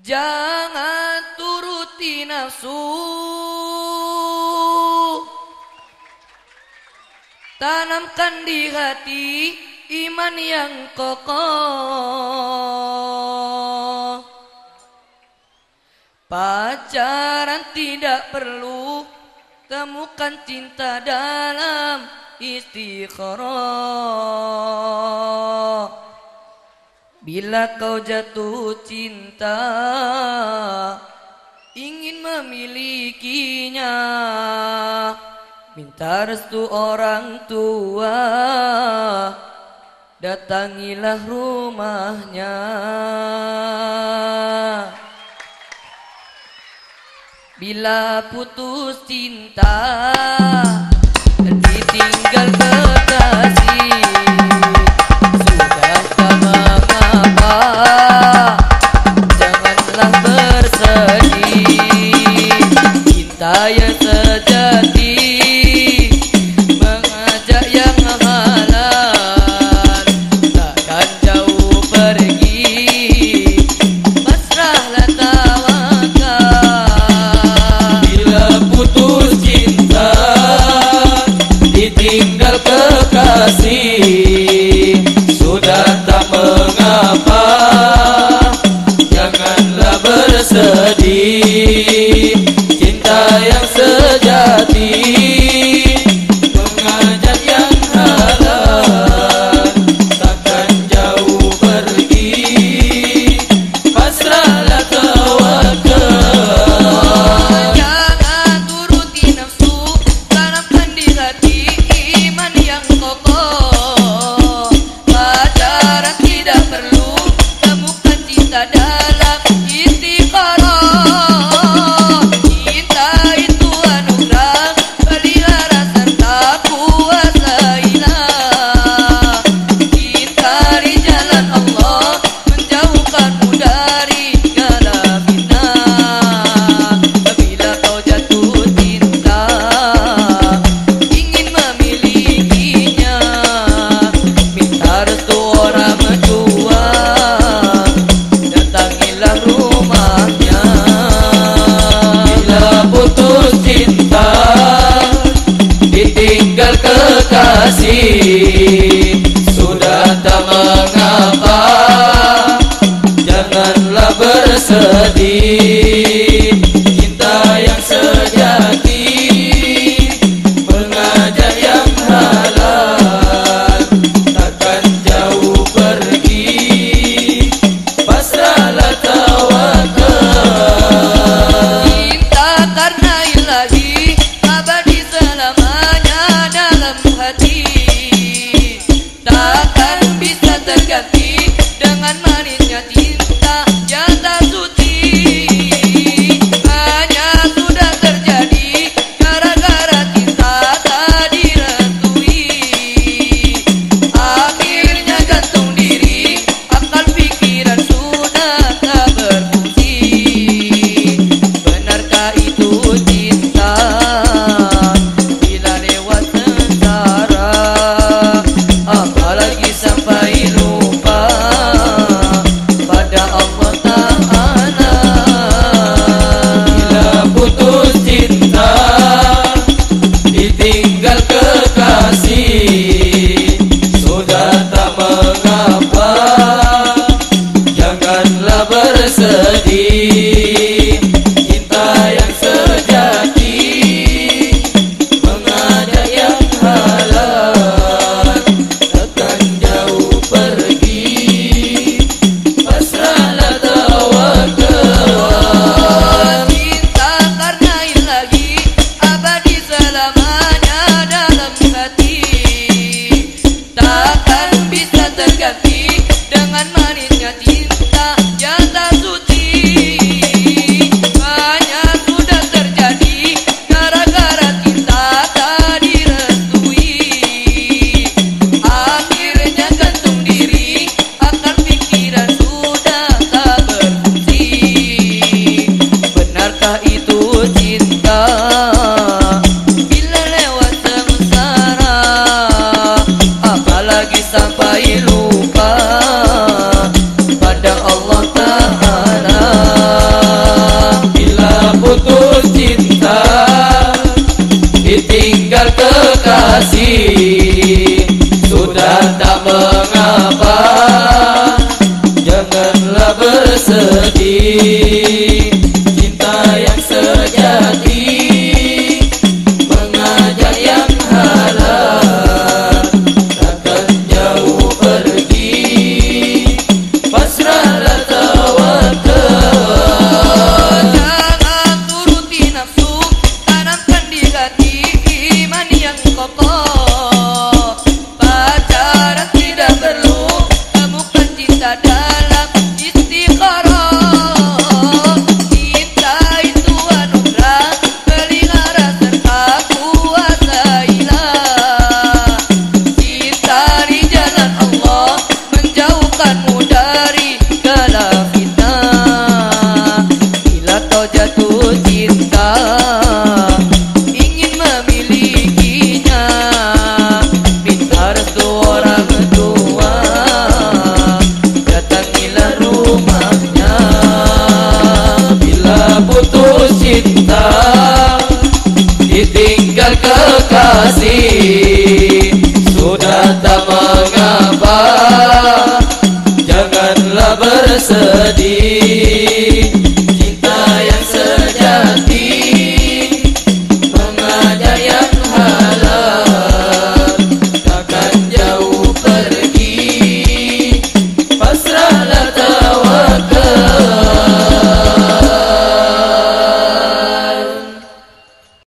Jangan turuti nafsu. Tanamkan di hati iman yang kokoh. Pacaran tidak perlu. Temukan cinta dalam istikharah. Bila kau jatuh cinta Ingin memilikinya. Minta restu orang tua Datangilah rumahnya. Bila putus cinta दायतर च putus cinta Ditinggal kekasih. Sudah tak mengapa Janganlah bersedih. sampai lupa pada Allah Ta'ala. Bila putus cinta ditinggal kekasih jatuh cinta Ingin memilikinya. Minta restu orang tua Datangilah rumahnya. Bila putus cinta Ditinggal kekasih